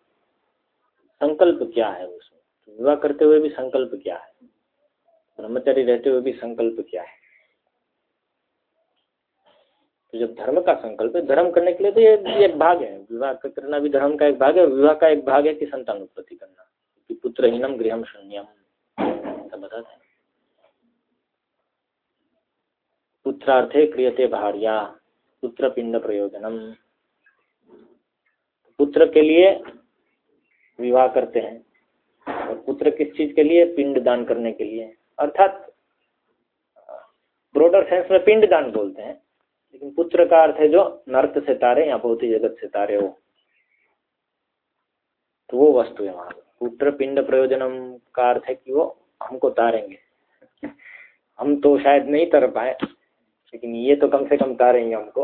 संकल्प क्या है उसमें? तो विवाह करते हुए भी संकल्प क्या है? ब्रह्मचारी रहते हुए भी संकल्प क्या है? तो जब धर्म का संकल्प है धर्म करने के लिए तो ये एक भाग है। विवाह करना भी धर्म का एक भाग है विवाह का एक भाग है कि संतान उत्पत्ति करना। कि पुत्रहीनम गृहम शून्यम ऐसा बताते हैं पुत्रार्थे क्रियते भार्या पुत्र पिंड प्रयोजनम पुत्र के लिए विवाह करते हैं और पुत्र किस चीज़ के लिए? पिंड दान करने के लिए। अर्थात ब्रोडर सेंस में पिंड दान बोलते हैं, लेकिन पुत्र का अर्थ है जो नर्त से तारे या भौतिक जगत से तारे हो। तो वो वस्तु है वहाँ पुत्र पिंड प्रयोजनम का अर्थ है कि वो हमको तारेंगे। हम तो शायद नहीं तर पाए, लेकिन ये तो कम से कम तारेंगे हमको,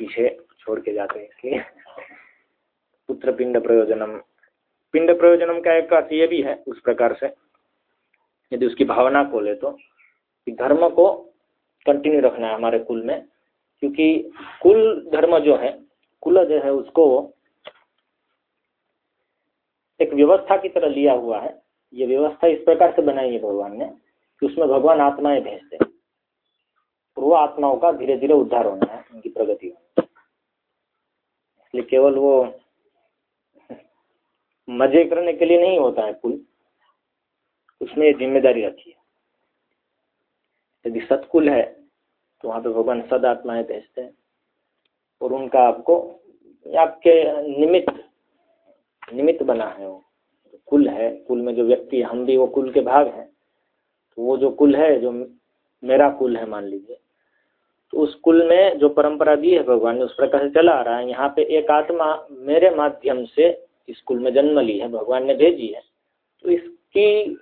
पीछे छोड़ के जाते हैं, इसलिए। पुत्र पिंड प्रयोजनम पिंड प्रयोजनम का एक अर्थ ये भी है उस प्रकार से, यदि उसकी भावना को ले तो धर्म को कंटिन्यू रखना है हमारे कुल में, क्योंकि कुल धर्म जो है, कुल जो है उसको एक व्यवस्था की तरह लिया हुआ है। ये व्यवस्था इस प्रकार से बनाई है भगवान ने कि उसमें भगवान आत्माएँ भेजते हैं। वो आत्माओं का धीरे धीरे उद्धार होना है, उनकी प्रगति होना इसलिए केवल वो मज़े करने के लिए नहीं होता है कुल। उसमें ज़िम्मेदारी रखी है। यदि सतकुल है तो वहाँ पे भगवान सद आत्माएँ भेजते हैं। और उनका आपको, आपके निमित्त निमित्त बना है वो। कुल है, कुल में जो व्यक्ति हम भी वो कुल के भाग हैं। तो वो जो कुल है, जो मेरा कुल है, मान लीजिए। तो उस कुल में जो परंपरा दी है भगवान ने, उस प्रकार से चला आ रहा है। यहाँ पे एक आत्मा मेरे माध्यम से इस कुल में जन्म ली है, भगवान ने भेजी है। तो इसकी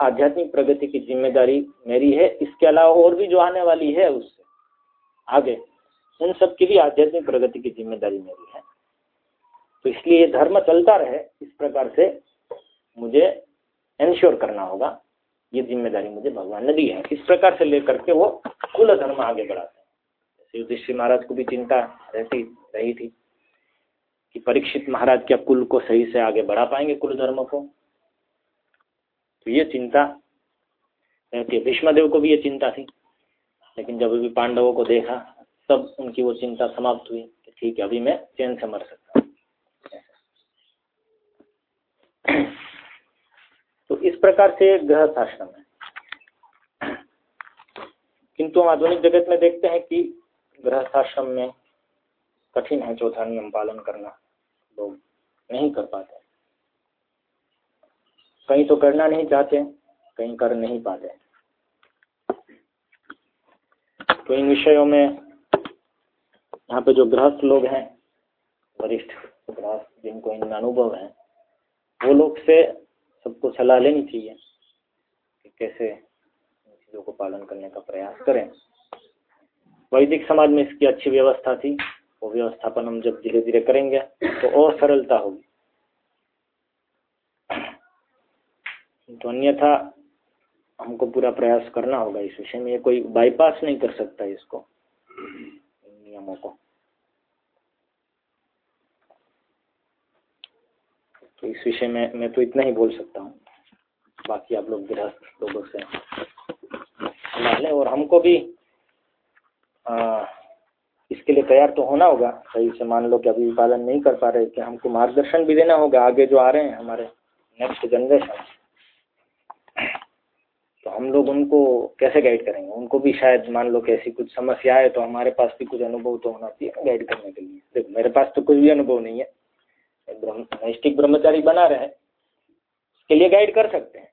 आध्यात्मिक प्रगति की ज़िम्मेदारी मेरी है। इसके अलावा और भी जो आने वाली है, उससे आगे, उन सब की भी आध्यात्मिक प्रगति की ज़िम्मेदारी मेरी है। तो इसलिए धर्म चलता रहे, इस प्रकार से मुझे इंश्योर करना होगा। ये ज़िम्मेदारी मुझे भगवान ने दी है। इस प्रकार से लेकर के वो कुल धर्म आगे बढ़ाते हैं। युधिष्ठिर महाराज को भी चिंता रहती, रही थी कि परीक्षित महाराज क्या कुल को सही से आगे बढ़ा पाएँगे कुल धर्म को? तो ये चिंता रहती है। भीष्मदेव को भी ये चिंता थी। लेकिन जब भी पांडवों को देखा, तब उनकी वो चिंता समाप्त हुई कि ठीक है, अभी मैं चैन से मर सकता हूँ तो इस प्रकार से गृहस्थ आश्रम है। किंतु हम आधुनिक जगत में देखते हैं कि गृहस्थाश्रम में कठिन है, चौथा नियम, पालन करना। लोग नहीं कर पाते। कहीं तो करना नहीं चाहते, कहीं कर नहीं पाते। तो इन विषयों में यहाँ पे जो गृहस्थ लोग हैं, वरिष्ठ गृहस्थ जिनको इनमें अनुभव है, वो लोग से सबको सलाह लेनी चाहिए कि कैसे चीज़ों को पालन करने का प्रयास करें। वैदिक समाज में इसकी अच्छी व्यवस्था थी, वो व्यवस्थापन हम जब धीरे धीरे करेंगे तो और सरलता होगी। तो अन्यथा हमको पूरा प्रयास करना होगा इस विषय में, ये कोई बाईपास नहीं कर सकता इसको नियमों को। तो इस विषय में मैं तो इतना ही बोल सकता हूँ। बाकी आप लोग गृहस्थ लोगों से सलाह और हमको भी आ, इसके लिए तैयार तो होना होगा। सही से मान लो कि अभी पालन नहीं कर पा रहे कि हमको मार्गदर्शन भी देना होगा आगे जो आ रहे हैं हमारे नेक्स्ट जनरेशन तो हम लोग उनको कैसे गाइड करेंगे? उनको भी शायद मान लो कि ऐसी कुछ समस्या है तो हमारे पास भी कुछ अनुभव तो होना चाहिए गाइड करने के लिए। देखो मेरे पास तो कुछ भी अनुभव नहीं है। नैष्टिक ब्रह्मचारी बना रहे उसके लिए गाइड कर सकते हैं।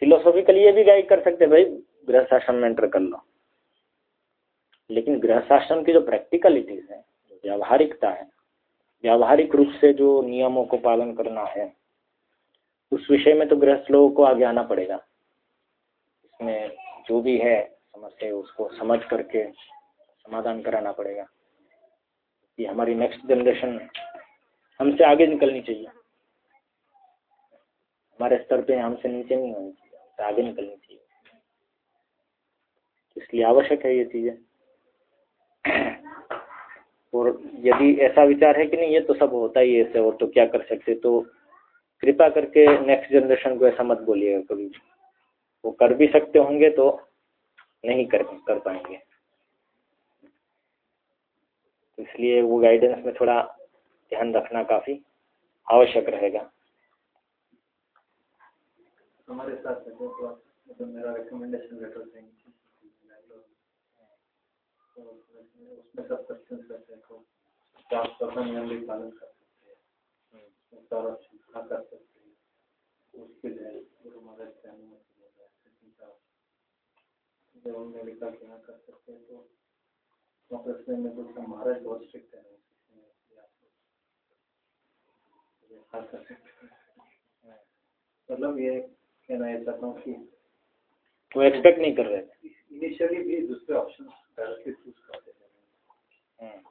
फिलोसॉफिकली ये भी गाइड कर सकते हैं, भाई गृहस्थाश्रम में एंटर कर लो। लेकिन गृहस्थाश्रम की जो प्रैक्टिकलिटीज है व्यावहारिकता है, व्यावहारिक रूप से जो नियमों को पालन करना है, उस विषय में तो गृहस्थ लोगों को आगे आना पड़ेगा। इसमें जो भी है समस्या, उसको समझ करके समाधान कराना पड़ेगा। कि हमारी नेक्स्ट जनरेशन हमसे आगे निकलनी चाहिए। हमारे स्तर पे हमसे नीचे नहीं होनी चाहिए आगे निकलनी चाहिए। इसलिए आवश्यक है ये चीज़ें। और यदि ऐसा विचार है कि नहीं, ये तो सब होता ही ऐसे, और तो क्या कर सकते? तो कृपा करके नेक्स्ट जनरेशन को ऐसा मत बोलिएगा कभी वो कर भी सकते होंगे तो नहीं कर कर पाएँगे। इसलिए वो गाइडेंस में थोड़ा ध्यान रखना काफ़ी आवश्यक रहेगा। हमारे साथ मतलब मेरा रिकमेंडेशन लेटर तो उसमें सब तो पालन कर सकते हैं। उसके लिए गुरु महाराज की अनुमति जब कि हाँ तो में महाराज बहुत स्ट्रिक्ट है मतलब ये कहना ये चाहता हूँ कि वो एक्सपेक्ट नहीं कर रहे थे। इनिशियली भी दूसरे ऑप्शन डायरेक्टली चूज़ कर देते हैं।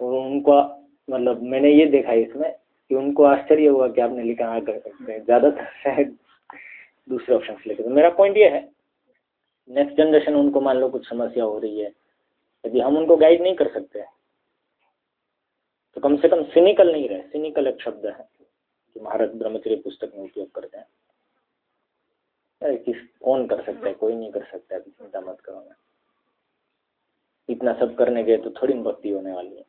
और उनको मतलब मैंने ये देखा है इसमें कि उनको आश्चर्य हुआ कि आपने लिखा हाँ कर सकते हैं। ज़्यादातर शायद दूसरे ऑप्शन लेके। तो मेरा पॉइंट ये है नेक्स्ट जनरेशन उनको मान लो कुछ समस्या हो रही है यदि हम उनको गाइड नहीं कर सकते तो कम से कम सिनिकल नहीं रहे सिनिकल एक शब्द है कि महाराज ब्रह्मचर्य पुस्तक में उपयोग करते हैं। किस, कौन कर सकता है? कोई नहीं कर सकता है चिंता मत करो मैं इतना सब करने गए तो थोड़ी भक्ति होने वाली है।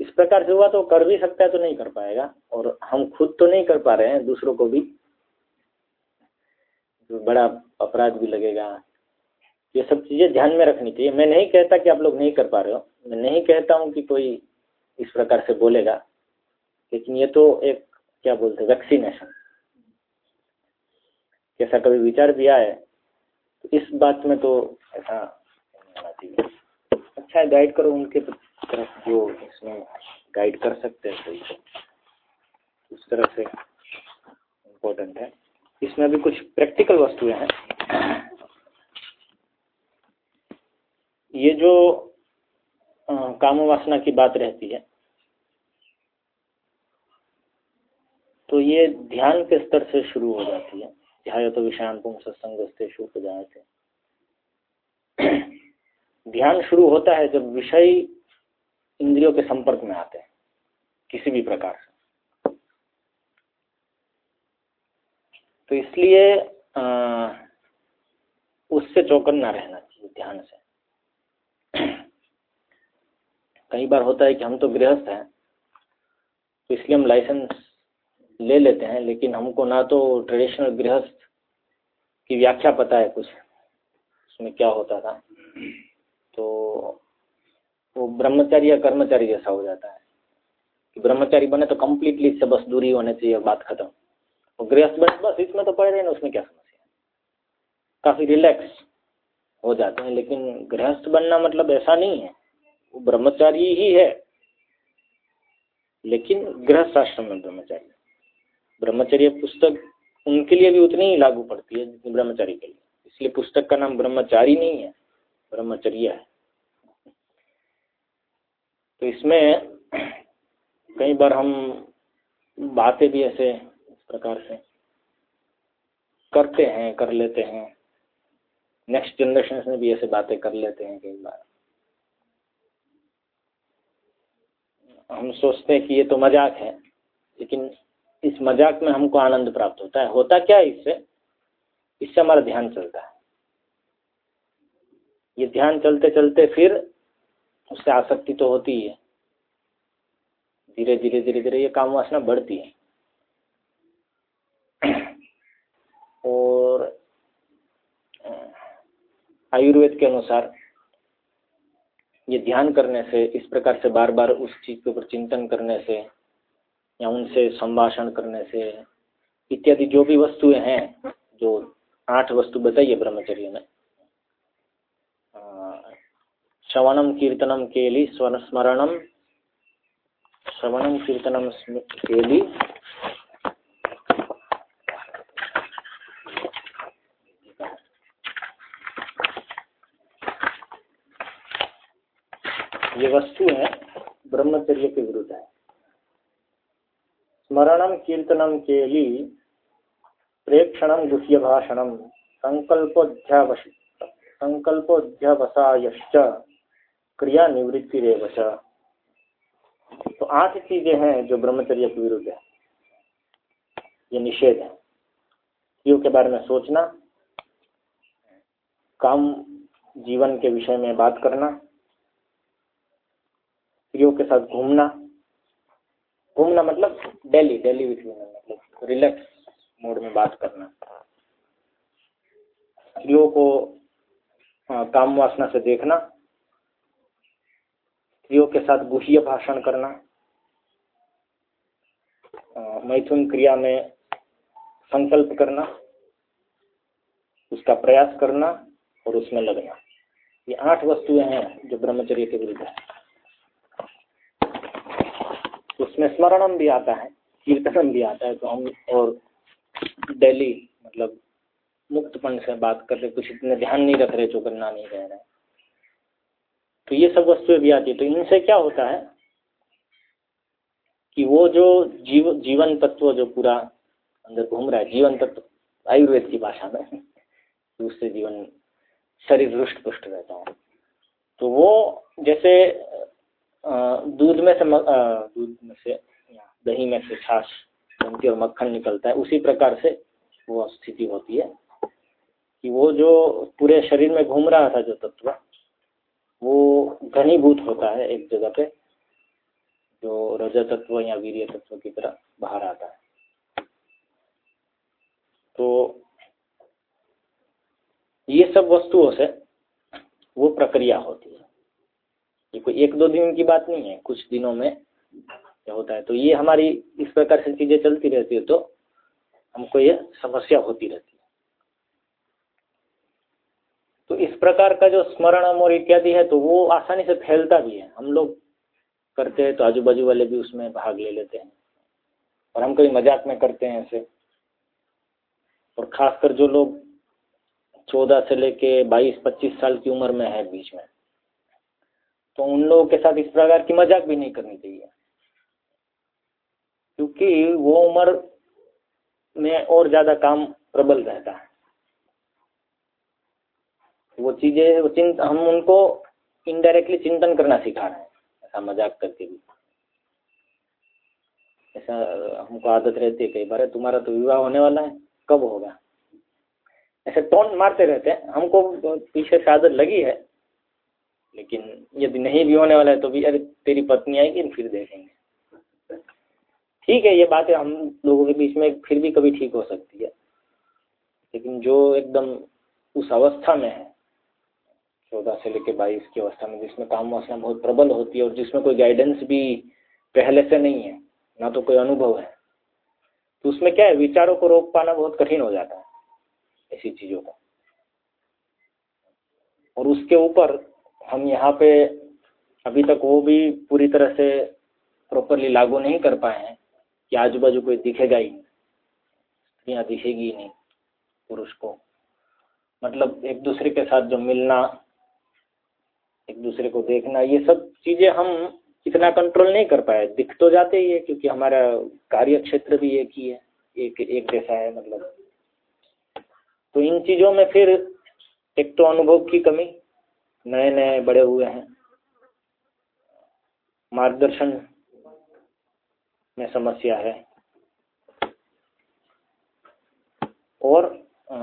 इस प्रकार से हुआ तो कर भी सकता है तो नहीं कर पाएगा, और हम खुद तो नहीं कर पा रहे हैं, दूसरों को भी। जो बड़ा अपराध भी लगेगा। ये सब चीज़ें ध्यान में रखनी चाहिए। मैं नहीं कहता कि आप लोग नहीं कर पा रहे हो। मैं नहीं कहता हूँ कि कोई इस प्रकार से बोलेगा। लेकिन ये तो एक, क्या बोलते वैक्सीनेशन कैसा कभी विचार भी आए तो इस बात में तो ऐसा अच्छा है गाइड करो उनके तरफ़ जो इसमें गाइड कर सकते हैं सही उस तरह से इम्पोर्टेंट है। इसमें भी कुछ प्रैक्टिकल वस्तुएँ हैं। ये जो काम वासना की बात रहती है। तो ये ध्यान के स्तर से शुरू हो जाती है। ध्याय तो विषान पुंग सत्संग शुभ जाते ध्यान शुरू होता है जब विषय इंद्रियों के संपर्क में आते हैं, किसी भी प्रकार से। तो इसलिए उससे चौकन्ना रहना चाहिए ध्यान से। कई बार होता है कि हम तो गृहस्थ हैं तो इसलिए हम लाइसेंस ले लेते हैं, लेकिन हमको ना तो ट्रेडिशनल गृहस्थ की व्याख्या पता है कुछ, उसमें क्या होता था। तो वो ब्रह्मचारी या कर्मचारी जैसा हो जाता है। कि ब्रह्मचारी बने तो कम्प्लीटली इससे बस दूरी होने चाहिए, बात खत्म। और गृहस्थ बस बस इसमें तो पड़े रहे ना उसमें क्या समस्या है? काफ़ी रिलैक्स हो जाते हैं, लेकिन गृहस्थ बनना मतलब ऐसा नहीं है। वो ब्रह्मचारी ही है। लेकिन गृहस्थ आश्रम में ब्रह्मचारी ब्रह्मचर्य पुस्तक उनके लिए भी उतनी ही लागू पड़ती है जितनी ब्रह्मचारी के लिए। इसलिए पुस्तक का नाम ब्रह्मचारी नहीं है, ब्रह्मचर्य है। तो इसमें कई बार हम बातें भी ऐसे इस प्रकार से करते हैं, कर लेते हैं। नेक्स्ट जनरेशन में भी ऐसे बातें कर लेते हैं कई बार। हम सोचते हैं कि ये तो मज़ाक है, लेकिन इस मज़ाक में हमको आनंद प्राप्त होता है। होता क्या है इससे? इससे हमारा ध्यान चलता है। ये ध्यान चलते चलते फिर उससे आसक्ति तो होती ही धीरे धीरे धीरे धीरे ये काम वासना बढ़ती है। और आयुर्वेद के अनुसार ये ध्यान करने से, इस प्रकार से बार बार उस चीज़ के ऊपर चिंतन करने से, या उनसे संभाषण करने से, इत्यादि जो भी वस्तुएँ हैं, जो आठ वस्तु बताइए ब्रह्मचर्य में श्रवणम कीर्तनम केली स्मरणम श्रवणम कीर्तनम केली ये वस्तु है, ब्रह्मचर्य के विरुद्ध है। स्मरणम कीर्तनम केली प्रेक्षणम गुह्य भाषणम संकल्पोध्यावश, संकल्पोध्यावसायश्च क्रिया निवृत्ति रेवच तो आठ चीज़ें हैं जो ब्रह्मचर्य के विरुद्ध है। ये निषेध है। स्त्रियों के बारे में सोचना, काम, जीवन के विषय में बात करना स्त्रियों के साथ घूमना। घूमना मतलब डेली डेली विथ मतलब रिलैक्स मोड में बात करना। स्त्रियों को काम वासना से देखना। स्त्रियों के साथ गुह्य भाषण करना। मैथुन क्रिया में संकल्प करना। उसका प्रयास करना और उसमें लगना। ये आठ वस्तुएँ हैं जो ब्रह्मचर्य के विरुद्ध है। उसमें स्मरणम भी आता है, कीर्तनम भी आता है तो हम और डेली मतलब मुक्तपन से बात कर रहे, कुछ इतने ध्यान नहीं रख रहे, जो करना नहीं रह रहे तो ये सब वस्तुएँ भी आती है। तो इनसे क्या होता है कि वो जो जीव, जीवन तत्व जो पूरा अंदर घूम रहा है, जीवन तत्व, आयुर्वेद की भाषा में, उससे जीवन शरीर रुष्ट पुष्ट रहता है। तो वो जैसे दूध में से दूध में से दही में से छाछ बनती और मक्खन निकलता है, उसी प्रकार से वो स्थिति होती है कि वो जो पूरे शरीर में घूम रहा था जो तत्व, वो घनीभूत होता है एक जगह पे, जो रज तत्व या वीर्य तत्व की तरह बाहर आता है। तो ये सब वस्तुओं से वो प्रक्रिया होती है। ये कोई एक दो दिन की बात नहीं है, कुछ दिनों में होता है। तो ये हमारी इस प्रकार से चीज़ें चलती रहती है तो हमको ये समस्या होती रहती है। तो इस प्रकार का जो स्मरण और इत्यादि है तो वो आसानी से फैलता भी है। हम लोग करते हैं तो आजू बाजू वाले भी उसमें भाग ले लेते हैं। और हम कभी मज़ाक में करते हैं ऐसे। और खासकर जो लोग चौदह से लेके बाईस, पच्चीस साल की उम्र में है बीच में। तो उन लोगों के साथ इस प्रकार की मज़ाक भी नहीं करनी चाहिए। क्योंकि वो उम्र में और ज़्यादा काम प्रबल रहता है। वो चीज़ें, वो चिंत हम उनको इनडायरेक्टली चिंतन करना सिखा रहे हैं, ऐसा मज़ाक करके भी। ऐसा हमको आदत रहती है, कई बार तुम्हारा तो विवाह होने वाला है, कब होगा? ऐसे टोन मारते रहते हैं। हमको पीछे से आदत लगी है यदि नहीं भी होने वाला है तो भी अरे तेरी पत्नी आएगी फिर देखेंगे। ठीक है, ये बातें हम लोगों के बीच में फिर भी कभी ठीक हो सकती है। लेकिन जो एकदम उस अवस्था में है, चौदह से लेकर बाईस की अवस्था में जिसमें काम वासना बहुत प्रबल होती है और जिसमें कोई गाइडेंस भी पहले से नहीं है, ना तो कोई अनुभव है तो उसमें क्या है, विचारों को रोक पाना बहुत कठिन हो जाता है, ऐसी चीज़ों को। और उसके ऊपर हम यहाँ पे अभी तक वो भी पूरी तरह से प्रॉपरली लागू नहीं कर पाए हैं कि आजू बाजू कोई दिखेगा ही स्त्रियाँ दिखेगी ही नहीं, पुरुष को। मतलब एक दूसरे के साथ जो मिलना, एक दूसरे को देखना, ये सब चीज़ें हम इतना कंट्रोल नहीं कर पाए। दिख तो जाते ही है, क्योंकि हमारा कार्य क्षेत्र भी एक ही है, एक एक जैसा है मतलब। तो इन चीज़ों में फिर एक तो अनुभव की कमी नए नए बड़े हुए हैं। मार्गदर्शन में समस्या है। और आ,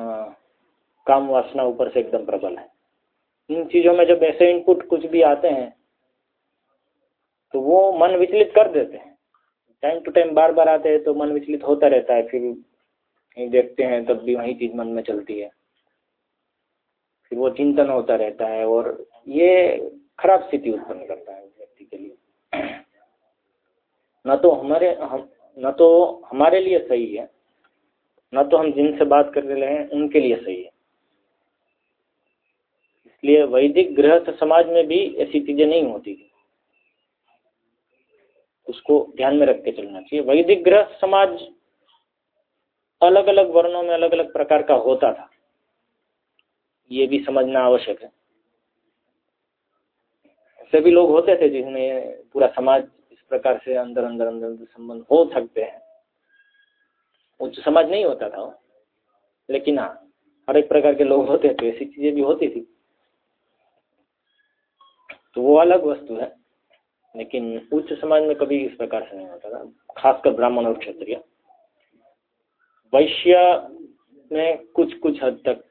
काम वासना ऊपर से एकदम प्रबल है। इन चीज़ों में जब ऐसे इनपुट कुछ भी आते हैं तो वो मन विचलित कर देते हैं। टाइम टू टाइम बार बार आते हैं तो मन विचलित होता रहता है फिर देखते हैं तब भी वही चीज़ मन में चलती है। फिर वो चिंतन होता रहता है और ये खराब स्थिति उत्पन्न करता है उस व्यक्ति के लिए। न तो हमारे, हम, न तो हमारे लिए सही है, न तो हम जिनसे बात कर रहे हैं, उनके लिए सही है। इसलिए वैदिक गृहस्थ समाज में भी ऐसी चीज़ें नहीं होती उसको ध्यान में रख के चलना चाहिए। वैदिक गृहस्थ समाज अलग अलग वर्णों में अलग अलग प्रकार का होता था। ये भी समझना आवश्यक है। ऐसे भी लोग होते थे जिसमें पूरा समाज इस प्रकार से अंदर अंदर अंदर अंदर संबंध हो सकते हैं। उच्च समाज नहीं होता था लेकिन हाँ हर एक प्रकार के लोग होते थे ऐसी चीज़ें भी होती थी। तो वो अलग वस्तु है, लेकिन उच्च समाज में कभी इस प्रकार से नहीं होता था, खासकर ब्राह्मण और क्षत्रिय। वैश्य में कुछ कुछ हद तक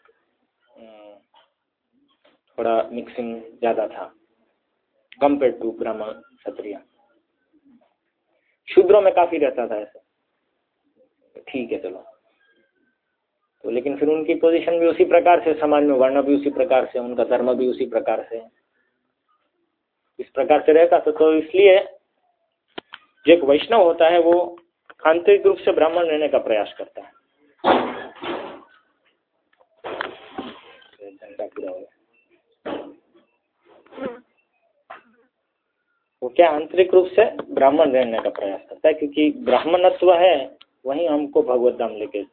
थोड़ा मिक्सिंग ज़्यादा था कंपेयर टू ब्राह्मण क्षत्रिय। शूद्रों में काफ़ी रहता था ऐसा। ठीक है, चलो। तो लेकिन फिर उनकी पोजीशन भी उसी प्रकार से, समाज में वर्ण भी उसी प्रकार से, उनका धर्म भी उसी प्रकार से। इस प्रकार से रहता था तो इसलिए जो एक वैष्णव होता है, वो आंतरिक रूप से ब्राह्मण रहने का प्रयास करता है। वो क्या आंतरिक रूप से ब्राह्मण रहने का प्रयास करता है? क्योंकि ब्राह्मणत्व है, वही हमको भगवत धाम लेके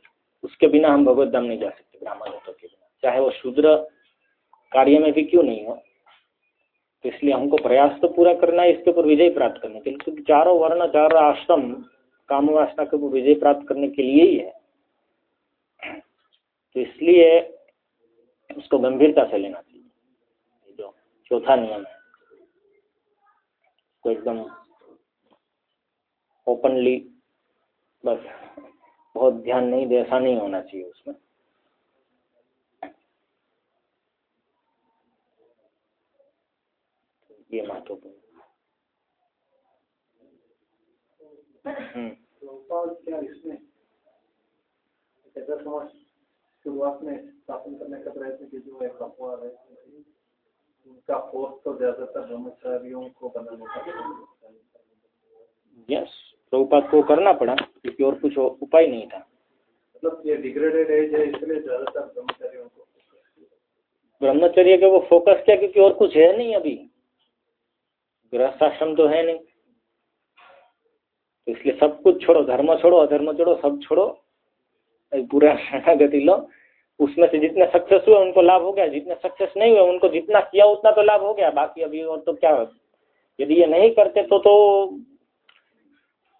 उसके बिना हम भगवत धाम नहीं जा सकते ब्राह्मणत्व के बिना। चाहे वो शूद्र कार्य में भी क्यों नहीं हो। तो इसलिए हमको प्रयास तो पूरा करना है, इसके ऊपर विजय प्राप्त करने के लिए। क्योंकि चारों वर्ण, चारों आश्रम काम वासना के ऊपर विजय प्राप्त करने के लिए ही है। तो इसलिए उसको गंभीरता से लेना चाहिए। जो चौथा नियम है। तो एकदम ओपनली बस, बहुत ध्यान नहीं दे, ऐसा नहीं होना चाहिए उसमें। ये महत्वपूर्ण। इसमें? शुरुआत में स्थापन करने का प्रयत्न की उनका फोर्स तो ज़्यादातर ब्रह्मचारियों को बनाने का यस प्रभुपात को करना पड़ा क्योंकि और कुछ उपाय नहीं था। मतलब ये डिग्रेडेड एज है इसलिए ज़्यादातर ब्रह्मचारियों को ब्रह्मचर्य के वो फोकस क्या क्योंकि और कुछ है नहीं अभी। गृहस्थाश्रम तो है नहीं। तो इसलिए सब कुछ छोड़ो धर्म छोड़ो अधर्म छोड़ो सब छोड़ो। पूरा गति लो। उसमें से जितने सक्सेस हुए उनको लाभ हो गया। जितने सक्सेस नहीं हुए उनको जितना किया उतना तो लाभ हो गया। बाकी अभी और तो क्या यदि ये नहीं करते तो तो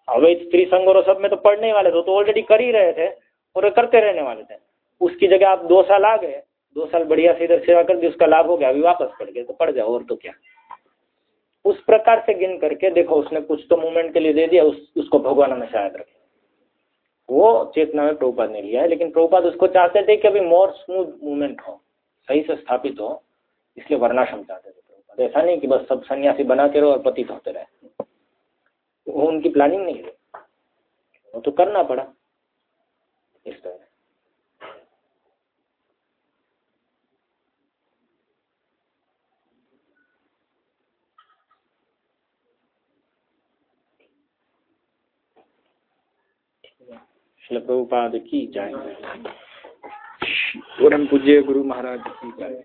अवैध स्त्री संघ और सब में तो पढ़ने वाले थे। तो ऑलरेडी कर ही रहे थे और करते रहने वाले थे। उसकी जगह आप दो साल आ गए। दो साल बढ़िया से इधर सेवा कर दी उसका लाभ हो गया। अभी वापस पड़ गए तो पड़ जाओ और तो क्या? उस प्रकार से गिन करके देखो उसने कुछ तो मूवमेंट के लिए दे दिया उस, उसको भगवान में शायद रखे। वो चेतना में प्रभुपाद ने लिया है, लेकिन प्रभुपाद उसको चाहते थे कि अभी मोर स्मूथ मूवमेंट हो, सही से स्थापित हो, इसलिए वर्णाश्रम चाहते थे प्रभुपाद। ऐसा नहीं कि बस सब सन्यासी बनाते रहो और पतित होते रहे। वो उनकी प्लानिंग नहीं है वो तो करना पड़ा। इस तरह। शिल प्रभुपाद की जाए परम पूज्य गुरु महाराज की जाए